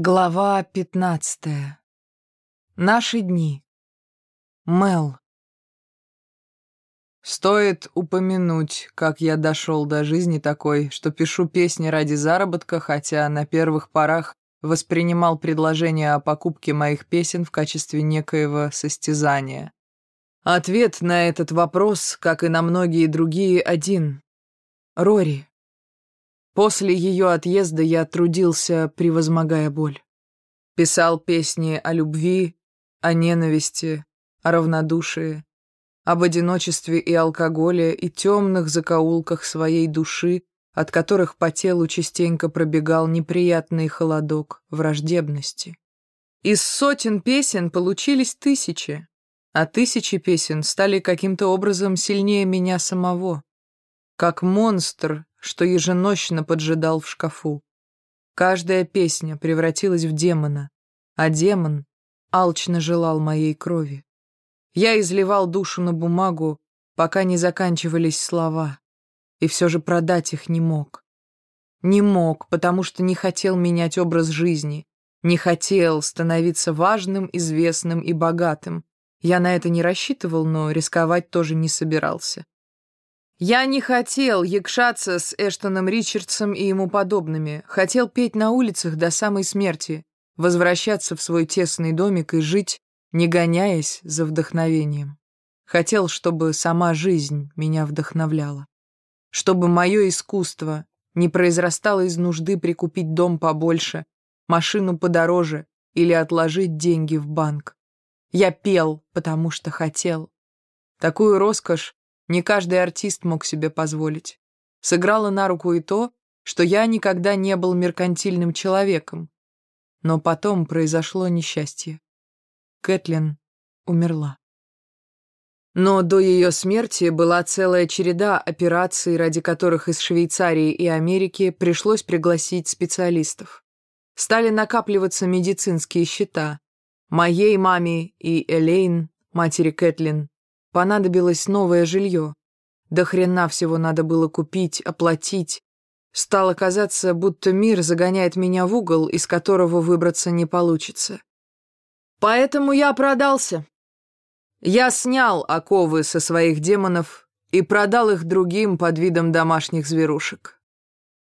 Глава пятнадцатая. Наши дни. Мел. Стоит упомянуть, как я дошел до жизни такой, что пишу песни ради заработка, хотя на первых порах воспринимал предложение о покупке моих песен в качестве некоего состязания. Ответ на этот вопрос, как и на многие другие, один. Рори. После ее отъезда я трудился, превозмогая боль. Писал песни о любви, о ненависти, о равнодушии, об одиночестве и алкоголе и темных закоулках своей души, от которых по телу частенько пробегал неприятный холодок враждебности. Из сотен песен получились тысячи, а тысячи песен стали каким-то образом сильнее меня самого. Как монстр, что еженощно поджидал в шкафу. Каждая песня превратилась в демона, а демон алчно желал моей крови. Я изливал душу на бумагу, пока не заканчивались слова, и все же продать их не мог. Не мог, потому что не хотел менять образ жизни, не хотел становиться важным, известным и богатым. Я на это не рассчитывал, но рисковать тоже не собирался. Я не хотел якшаться с Эштоном Ричардсом и ему подобными. Хотел петь на улицах до самой смерти, возвращаться в свой тесный домик и жить, не гоняясь за вдохновением. Хотел, чтобы сама жизнь меня вдохновляла. Чтобы мое искусство не произрастало из нужды прикупить дом побольше, машину подороже или отложить деньги в банк. Я пел, потому что хотел. Такую роскошь не каждый артист мог себе позволить. Сыграло на руку и то, что я никогда не был меркантильным человеком. Но потом произошло несчастье. Кэтлин умерла. Но до ее смерти была целая череда операций, ради которых из Швейцарии и Америки пришлось пригласить специалистов. Стали накапливаться медицинские счета. Моей маме и Элейн, матери Кэтлин, Понадобилось новое жилье. До хрена всего надо было купить, оплатить. Стало казаться, будто мир загоняет меня в угол, из которого выбраться не получится. Поэтому я продался. Я снял оковы со своих демонов и продал их другим под видом домашних зверушек.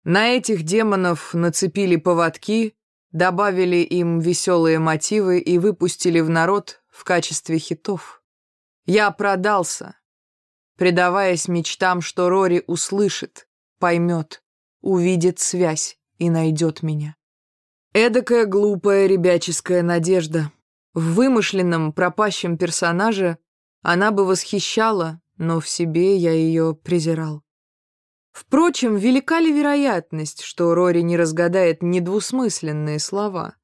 На этих демонов нацепили поводки, добавили им веселые мотивы и выпустили в народ в качестве хитов. Я продался, предаваясь мечтам, что Рори услышит, поймет, увидит связь и найдет меня. Эдакая глупая ребяческая надежда. В вымышленном пропащем персонаже она бы восхищала, но в себе я ее презирал. Впрочем, велика ли вероятность, что Рори не разгадает недвусмысленные слова?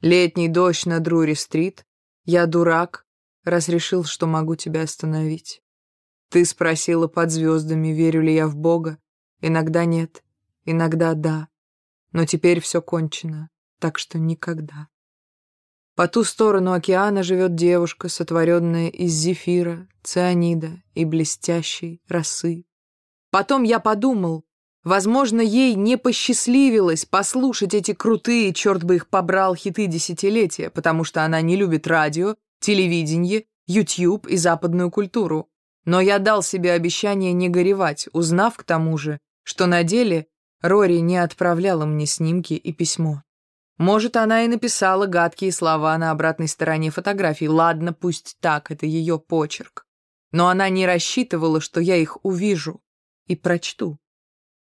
Летний дождь на Друри-стрит, я дурак, раз решил, что могу тебя остановить. Ты спросила под звездами, верю ли я в Бога. Иногда нет, иногда да. Но теперь все кончено, так что никогда. По ту сторону океана живет девушка, сотворенная из зефира, цианида и блестящей росы. Потом я подумал, возможно, ей не посчастливилось послушать эти крутые, черт бы их побрал, хиты десятилетия, потому что она не любит радио телевидение, YouTube и западную культуру. Но я дал себе обещание не горевать, узнав к тому же, что на деле Рори не отправляла мне снимки и письмо. Может, она и написала гадкие слова на обратной стороне фотографии. Ладно, пусть так, это ее почерк. Но она не рассчитывала, что я их увижу и прочту.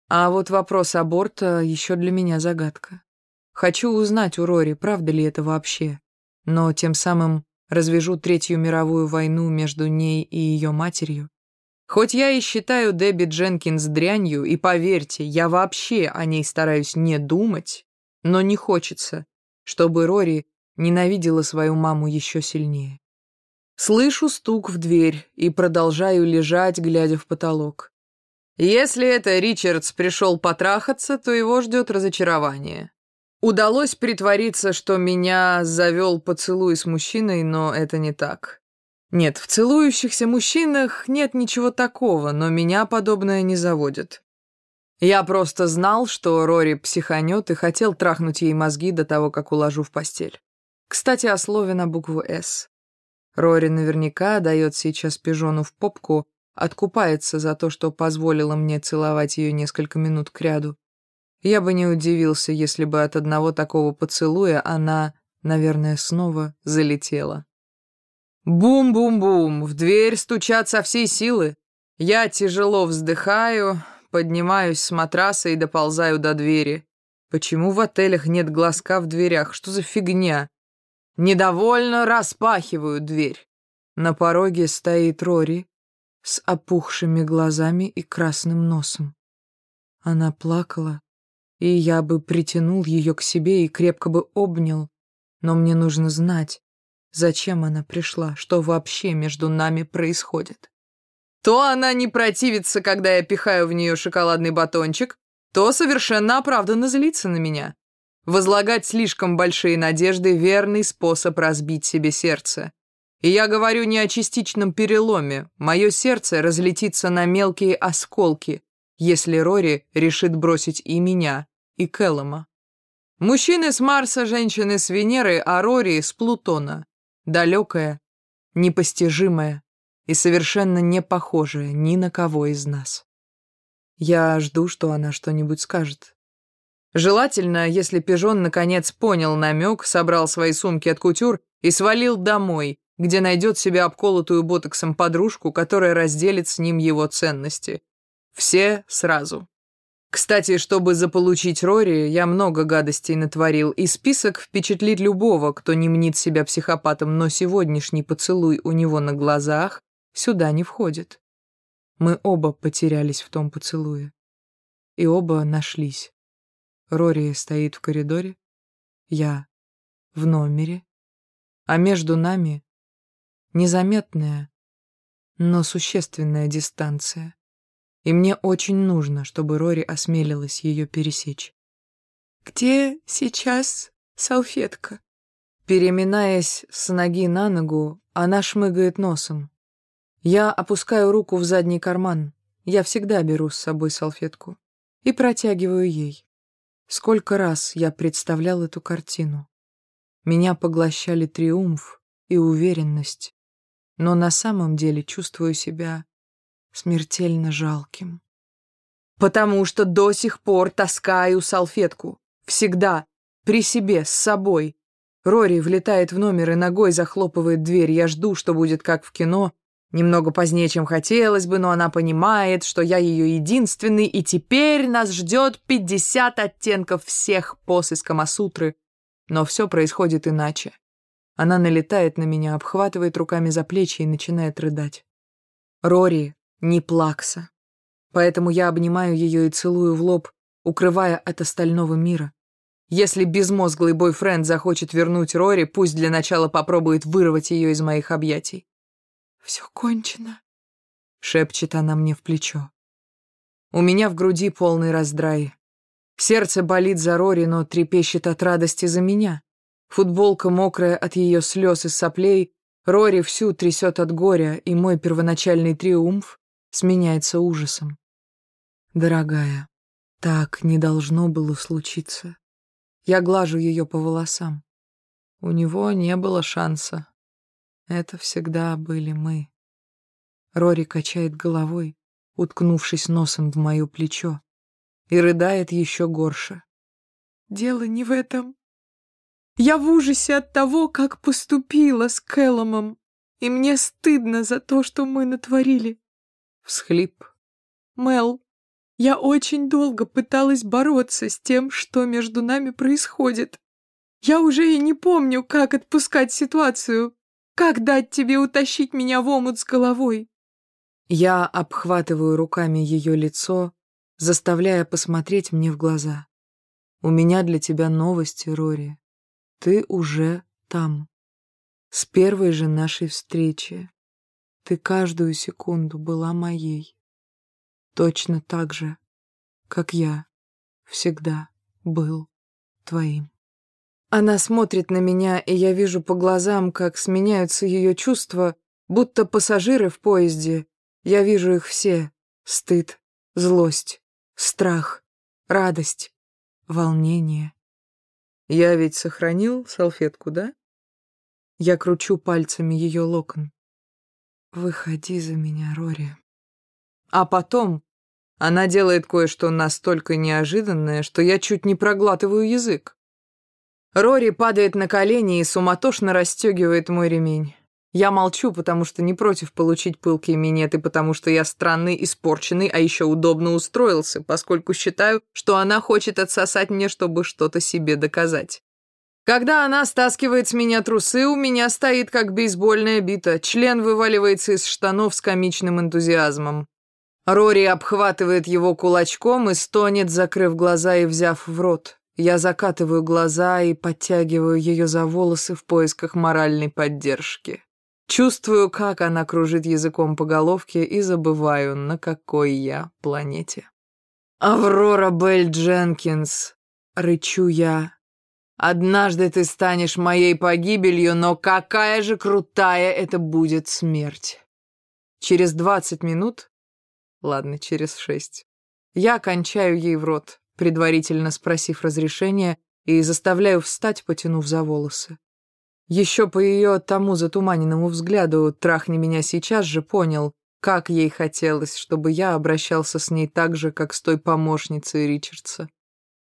А вот вопрос аборта еще для меня загадка. Хочу узнать у Рори, правда ли это вообще. Но тем самым развяжу Третью мировую войну между ней и ее матерью. Хоть я и считаю Дебби Дженкинс дрянью, и поверьте, я вообще о ней стараюсь не думать, но не хочется, чтобы Рори ненавидела свою маму еще сильнее. Слышу стук в дверь и продолжаю лежать, глядя в потолок. Если это Ричардс пришел потрахаться, то его ждет разочарование. Удалось притвориться, что меня завел поцелуй с мужчиной, но это не так. Нет, в целующихся мужчинах нет ничего такого, но меня подобное не заводит. Я просто знал, что Рори психанет и хотел трахнуть ей мозги до того, как уложу в постель. Кстати, о слове на букву «С». Рори наверняка дает сейчас пижону в попку, откупается за то, что позволила мне целовать ее несколько минут кряду. Я бы не удивился, если бы от одного такого поцелуя она, наверное, снова залетела. Бум-бум-бум, в дверь стучат со всей силы. Я тяжело вздыхаю, поднимаюсь с матраса и доползаю до двери. Почему в отелях нет глазка в дверях? Что за фигня? Недовольно распахиваю дверь. На пороге стоит Рори с опухшими глазами и красным носом. Она плакала, и я бы притянул ее к себе и крепко бы обнял, но мне нужно знать, зачем она пришла, что вообще между нами происходит. То она не противится, когда я пихаю в нее шоколадный батончик, то совершенно оправданно злится на меня. Возлагать слишком большие надежды — верный способ разбить себе сердце. И я говорю не о частичном переломе. Мое сердце разлетится на мелкие осколки, если Рори решит бросить и меня, и Кэллома. Мужчины с Марса, женщины с Венеры, а Рори с Плутона. Далекая, непостижимая, и совершенно не похожая ни на кого из нас. Я жду, что она что-нибудь скажет. Желательно, если пижон наконец понял намек, собрал свои сумки от кутюр и свалил домой, где найдет себе обколотую ботоксом подружку, которая разделит с ним его ценности. Все сразу. Кстати, чтобы заполучить Рори, я много гадостей натворил, и список впечатлит любого, кто не мнит себя психопатом, но сегодняшний поцелуй у него на глазах сюда не входит. Мы оба потерялись в том поцелуе. И оба нашлись. Рори стоит в коридоре, я в номере, а между нами незаметная, но существенная дистанция. И мне очень нужно, чтобы Рори осмелилась ее пересечь. «Где сейчас салфетка?» Переминаясь с ноги на ногу, она шмыгает носом. Я опускаю руку в задний карман. Я всегда беру с собой салфетку. И протягиваю ей. Сколько раз я представлял эту картину. Меня поглощали триумф и уверенность. Но на самом деле чувствую себя смертельно жалким. Потому что до сих пор таскаю салфетку. Всегда. При себе, с собой. Рори влетает в номер и ногой захлопывает дверь. Я жду, что будет как в кино, Немного позднее, чем хотелось бы, но она понимает, что я ее единственный, и теперь нас ждет 50 оттенков всех поз из Камасутры. Но все происходит иначе. Она налетает на меня, обхватывает руками за плечи и начинает рыдать. Рори не плакса. Поэтому я обнимаю ее и целую в лоб, укрывая от остального мира. Если безмозглый бойфренд захочет вернуть Рори, пусть для начала попробует вырвать ее из моих объятий. «Все кончено», — шепчет она мне в плечо. У меня в груди полный раздрай. Сердце болит за Рори, но трепещет от радости за меня. Футболка мокрая от ее слез и соплей, Рори всю трясет от горя, и мой первоначальный триумф сменяется ужасом. Дорогая, так не должно было случиться. Я глажу ее по волосам. У него не было шанса. Это всегда были мы. Рори качает головой, уткнувшись носом в мое плечо, и рыдает еще горше. Дело не в этом. Я в ужасе от того, как поступила с Кэлломом, и мне стыдно за то, что мы натворили. Всхлип. Мел, я очень долго пыталась бороться с тем, что между нами происходит. Я уже и не помню, как отпускать ситуацию, как дать тебе утащить меня в омут с головой?» Я обхватываю руками ее лицо, заставляя посмотреть мне в глаза. «У меня для тебя новости, Рори. Ты уже там. С первой же нашей встречи. Ты каждую секунду была моей. Точно так же, как я всегда был твоим». Она смотрит на меня, и я вижу по глазам, как сменяются ее чувства, будто пассажиры в поезде. Я вижу их все. Стыд, злость, страх, радость, волнение. Я ведь сохранил салфетку, да? Я кручу пальцами ее локон. Выходи за меня, Рори. А потом она делает кое-что настолько неожиданное, что я чуть не проглатываю язык. Рори падает на колени и суматошно расстегивает мой ремень. Я молчу, потому что не против получить пылкие минеты, потому что я странный, испорченный, а еще удобно устроился, поскольку считаю, что она хочет отсосать мне, чтобы что-то себе доказать. Когда она стаскивает с меня трусы, у меня стоит как бейсбольная бита, член вываливается из штанов с комичным энтузиазмом. Рори обхватывает его кулачком и стонет, закрыв глаза и взяв в рот. Я закатываю глаза и подтягиваю ее за волосы в поисках моральной поддержки. Чувствую, как она кружит языком по головке и забываю, на какой я планете. «Аврора Белль Дженкинс!» — рычу я. «Однажды ты станешь моей погибелью, но какая же крутая это будет смерть!» Через двадцать минут Ладно, через шесть. Я кончаю ей в рот, предварительно спросив разрешения, и заставляю встать, потянув за волосы. Еще по ее тому затуманенному взгляду «трахни меня сейчас же» понял, как ей хотелось, чтобы я обращался с ней так же, как с той помощницей Ричардса.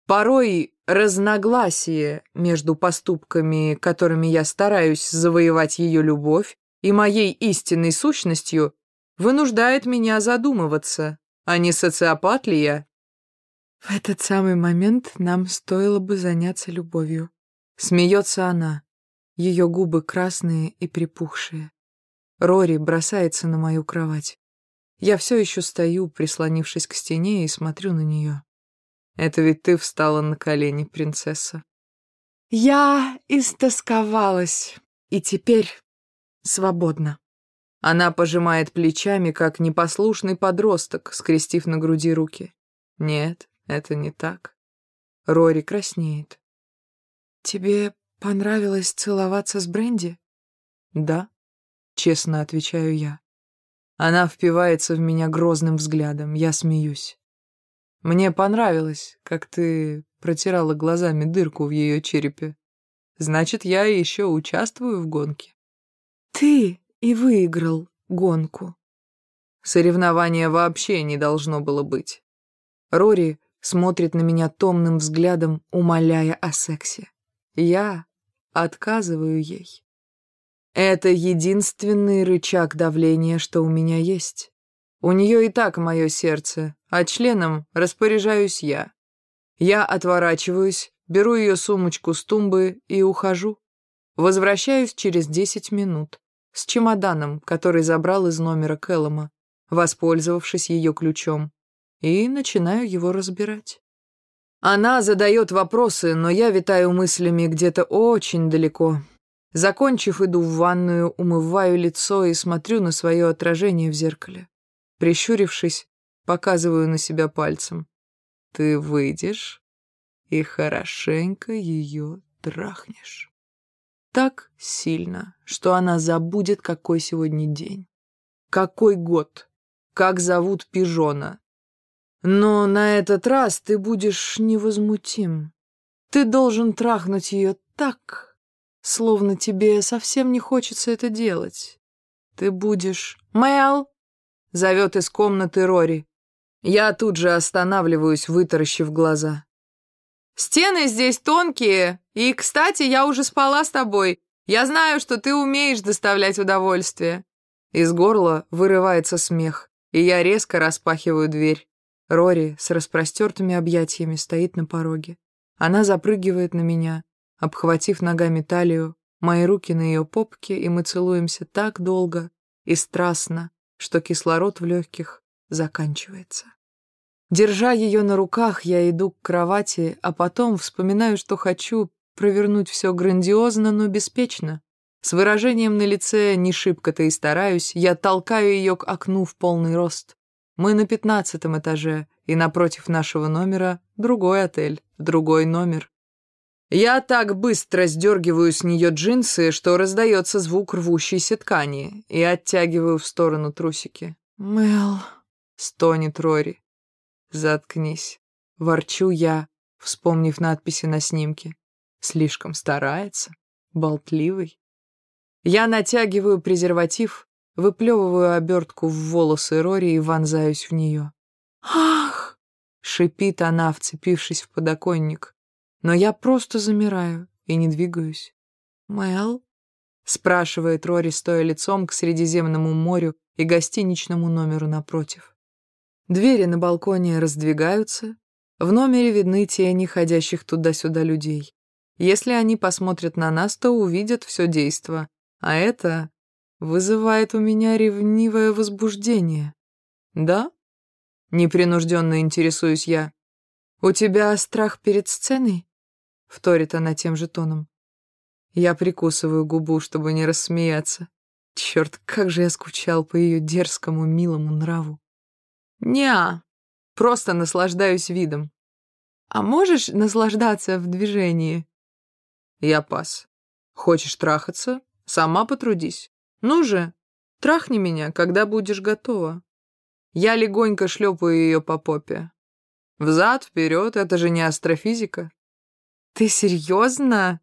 Порой разногласие между поступками, которыми я стараюсь завоевать ее любовь, и моей истинной сущностью вынуждает меня задумываться, а не социопат ли я? В этот самый момент нам стоило бы заняться любовью. Смеется она, ее губы красные и припухшие. Рори бросается на мою кровать. Я все еще стою, прислонившись к стене, и смотрю на нее. Это ведь ты встала на колени, принцесса. Я истосковалась, и теперь свободна. Она пожимает плечами, как непослушный подросток, скрестив на груди руки. Нет, это не так. Рори краснеет. «Тебе понравилось целоваться с Бренди?» «Да», — честно отвечаю я. Она впивается в меня грозным взглядом, я смеюсь. «Мне понравилось, как ты протирала глазами дырку в ее черепе. Значит, я еще участвую в гонке». «Ты и выиграл гонку. Соревнования вообще не должно было быть. Рори смотрит на меня томным взглядом, умоляя о сексе. Я отказываю ей. Это единственный рычаг давления, что у меня есть. У нее и так мое сердце, а членом распоряжаюсь я. Я отворачиваюсь, беру ее сумочку с тумбы и ухожу. Возвращаюсь через десять минут с чемоданом, который забрал из номера Кэллома, воспользовавшись ее ключом, и начинаю его разбирать. Она задает вопросы, но я витаю мыслями где-то очень далеко. Закончив, иду в ванную, умываю лицо и смотрю на свое отражение в зеркале. Прищурившись, показываю на себя пальцем. Ты выйдешь и хорошенько ее трахнешь так сильно, что она забудет, какой сегодня день. Какой год? Как зовут пижона? Но на этот раз ты будешь невозмутим. Ты должен трахнуть ее так, словно тебе совсем не хочется это делать. Ты будешь... «Мэл!» — зовет из комнаты Рори. Я тут же останавливаюсь, вытаращив глаза. Стены здесь тонкие, и, кстати, я уже спала с тобой. Я знаю, что ты умеешь доставлять удовольствие». Из горла вырывается смех, и я резко распахиваю дверь. Рори с распростертыми объятиями стоит на пороге. Она запрыгивает на меня, обхватив ногами талию, мои руки на ее попке, и мы целуемся так долго и страстно, что кислород в легких заканчивается. Держа ее на руках, я иду к кровати, а потом вспоминаю, что хочу провернуть все грандиозно, но беспечно. С выражением на лице «не шибко-то и стараюсь», я толкаю ее к окну в полный рост. Мы на пятнадцатом этаже, и напротив нашего номера другой отель, другой номер. Я так быстро сдергиваю с нее джинсы, что раздается звук рвущейся ткани, и оттягиваю в сторону трусики. «Мэл», — стонет Рори. Заткнись. ворчу я, вспомнив надписи на снимке. Слишком старается, болтливый. Я натягиваю презерватив, выплевываю обертку в волосы Рори и вонзаюсь в нее. «Ах!» — шипит она, вцепившись в подоконник. Но я просто замираю и не двигаюсь. «Мэл?» — спрашивает Рори, стоя лицом к Средиземному морю и гостиничному номеру напротив. Двери на балконе раздвигаются, в номере видны тени ходящих туда-сюда людей. Если они посмотрят на нас, то увидят все действо, а это вызывает у меня ревнивое возбуждение. Да? Непринужденно интересуюсь я. У тебя страх перед сценой? Вторит она тем же тоном. Я прикусываю губу, чтобы не рассмеяться. Черт, как же я скучал по ее дерзкому, милому нраву. Неа, просто наслаждаюсь видом. А можешь наслаждаться в движении? Я пас. Хочешь трахаться? Сама потрудись. Ну же, трахни меня, когда будешь готова. Я легонько шлепаю ее по попе. Взад, вперед, это же не астрофизика. Ты серьезно?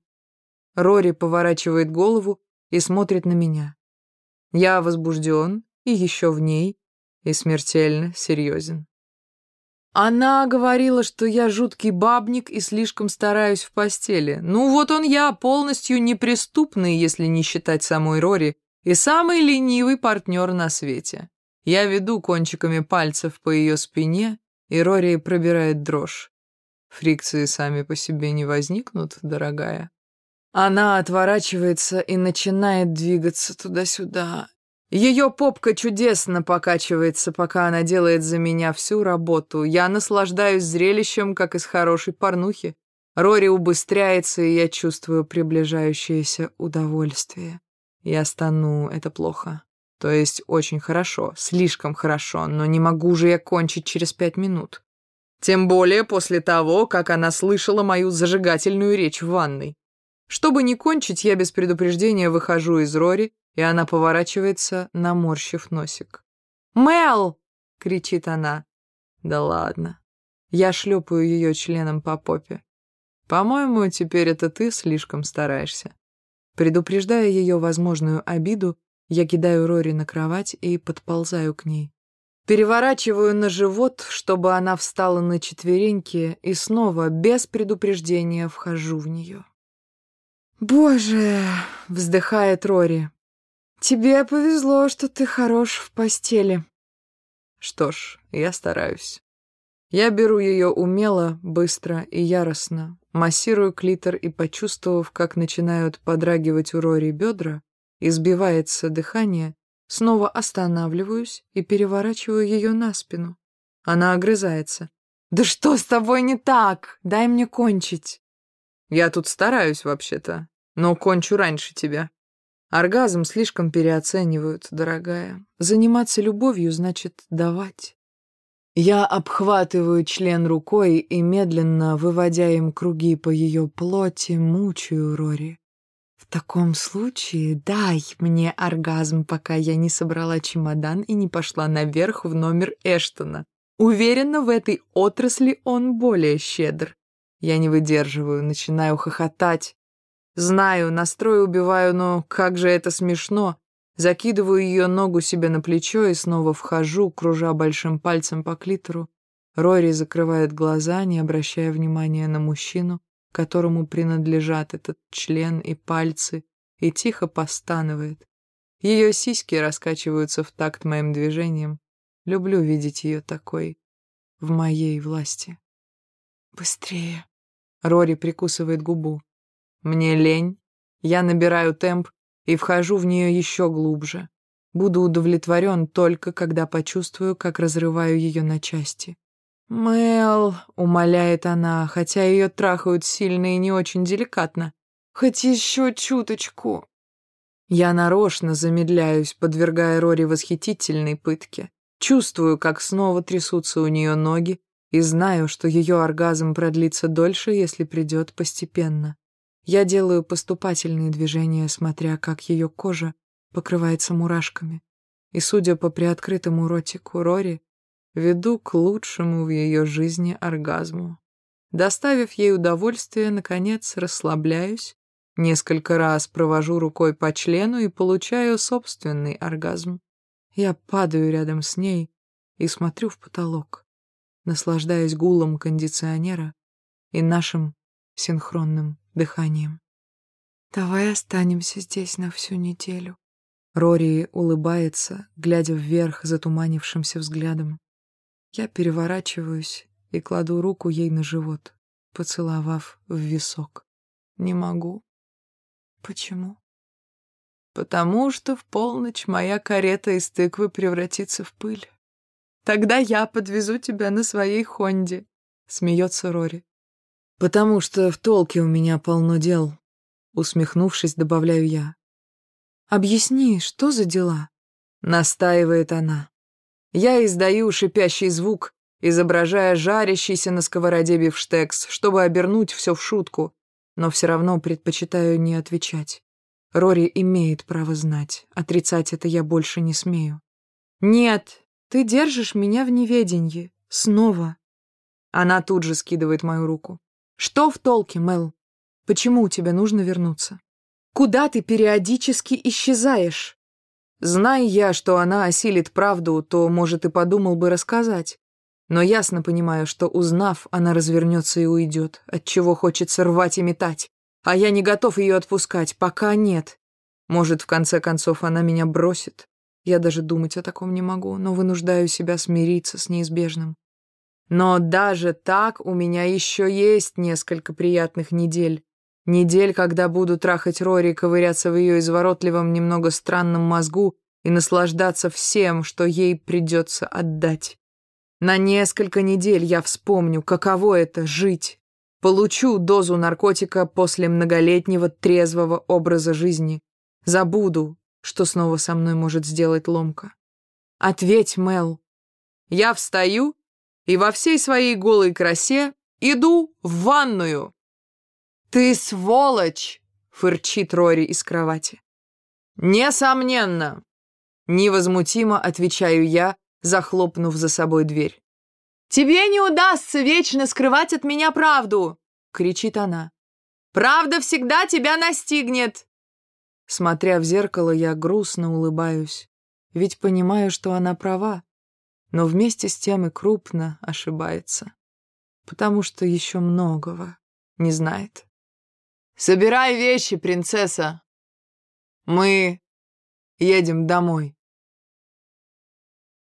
Рори поворачивает голову и смотрит на меня. Я возбужден и еще в ней, и смертельно серьезен. Она говорила, что я жуткий бабник и слишком стараюсь в постели. Ну вот он я, полностью неприступный, если не считать самой Рори, и самый ленивый партнер на свете. Я веду кончиками пальцев по ее спине, и Рори пробирает дрожь. Фрикции сами по себе не возникнут, дорогая. Она отворачивается и начинает двигаться туда-сюда. Ее попка чудесно покачивается, пока она делает за меня всю работу. Я наслаждаюсь зрелищем, как из хорошей порнухи. Рори убыстряется, и я чувствую приближающееся удовольствие. Я стану, это плохо. То есть очень хорошо, слишком хорошо, но не могу же я кончить через пять минут. Тем более после того, как она слышала мою зажигательную речь в ванной. Чтобы не кончить, я без предупреждения выхожу из Рори, и она поворачивается, наморщив носик. «Мел!» — кричит она. «Да ладно». Я шлепаю ее членом по попе. «По-моему, теперь это ты слишком стараешься». Предупреждая ее возможную обиду, я кидаю Рори на кровать и подползаю к ней. Переворачиваю на живот, чтобы она встала на четвереньки, и снова, без предупреждения, вхожу в нее. «Боже!» — вздыхает Рори. «Тебе повезло, что ты хорош в постели». Что ж, я стараюсь. Я беру ее умело, быстро и яростно, массирую клитор и, почувствовав, как начинают подрагивать у Рори бедра, избивается дыхание, снова останавливаюсь и переворачиваю ее на спину. Она огрызается. «Да что с тобой не так? Дай мне кончить!» Я тут стараюсь, вообще-то, но кончу раньше тебя. Оргазм слишком переоценивают, дорогая. Заниматься любовью значит давать. Я обхватываю член рукой и, медленно выводя им круги по ее плоти, мучаю Рори. В таком случае дай мне оргазм, пока я не собрала чемодан и не пошла наверх в номер Эштона. Уверена, в этой отрасли он более щедр. Я не выдерживаю, начинаю хохотать. Знаю, настрой убиваю, но как же это смешно. Закидываю ее ногу себе на плечо и снова вхожу, кружа большим пальцем по клитору. Рори закрывает глаза, не обращая внимания на мужчину, которому принадлежат этот член и пальцы, и тихо постанывает. Ее сиськи раскачиваются в такт моим движением. Люблю видеть ее такой, в моей власти. «Быстрее!» Рори прикусывает губу. Мне лень. Я набираю темп и вхожу в нее еще глубже. Буду удовлетворен только, когда почувствую, как разрываю ее на части. «Мэл», — умоляет она, хотя ее трахают сильно и не очень деликатно. «Хоть еще чуточку». Я нарочно замедляюсь, подвергая Рори восхитительной пытке. Чувствую, как снова трясутся у нее ноги, и знаю, что ее оргазм продлится дольше, если придет постепенно. Я делаю поступательные движения, смотря как ее кожа покрывается мурашками. И, судя по приоткрытому ротику Рори, веду к лучшему в ее жизни оргазму. Доставив ей удовольствие, наконец расслабляюсь, несколько раз провожу рукой по члену и получаю собственный оргазм. Я падаю рядом с ней и смотрю в потолок, наслаждаясь гулом кондиционера и нашим синхронным дыханием. «Давай останемся здесь на всю неделю». Рори улыбается, глядя вверх затуманившимся взглядом. Я переворачиваюсь и кладу руку ей на живот, поцеловав в висок. Не могу. Почему? Потому что в полночь моя карета из тыквы превратится в пыль. Тогда я подвезу тебя на своей Хонде, смеется Рори. Потому что в толке у меня полно дел, усмехнувшись, добавляю я. Объясни, что за дела? Настаивает она. Я издаю шипящий звук, изображая жарящийся на сковороде бифштекс, чтобы обернуть все в шутку, но все равно предпочитаю не отвечать. Рори имеет право знать, отрицать это я больше не смею. «Нет, ты держишь меня в неведении. Снова». Она тут же скидывает мою руку. «Что в толке, Мел? Почему тебе нужно вернуться? Куда ты периодически исчезаешь?» Зная я, что она осилит правду, то, может, и подумал бы рассказать. Но ясно понимаю, что, узнав, она развернется и уйдет, от чего хочется рвать и метать. А я не готов ее отпускать, пока нет. Может, в конце концов, она меня бросит. Я даже думать о таком не могу, но вынуждаю себя смириться с неизбежным. Но даже так у меня еще есть несколько приятных недель. Недель, когда буду трахать Рори, ковыряться в ее изворотливом, немного странном мозгу и наслаждаться всем, что ей придется отдать. На несколько недель я вспомню, каково это — жить. Получу дозу наркотика после многолетнего трезвого образа жизни. Забуду, что снова со мной может сделать ломка. Ответь, Мел. Я встаю и во всей своей голой красе иду в ванную. «Ты сволочь!» — фырчит Рори из кровати. «Несомненно!» — невозмутимо отвечаю я, захлопнув за собой дверь. «Тебе не удастся вечно скрывать от меня правду!» — кричит она. «Правда всегда тебя настигнет!» Смотря в зеркало, я грустно улыбаюсь, ведь понимаю, что она права, но вместе с тем и крупно ошибается, потому что еще многого не знает. «Собирай вещи, принцесса! Мы едем домой!»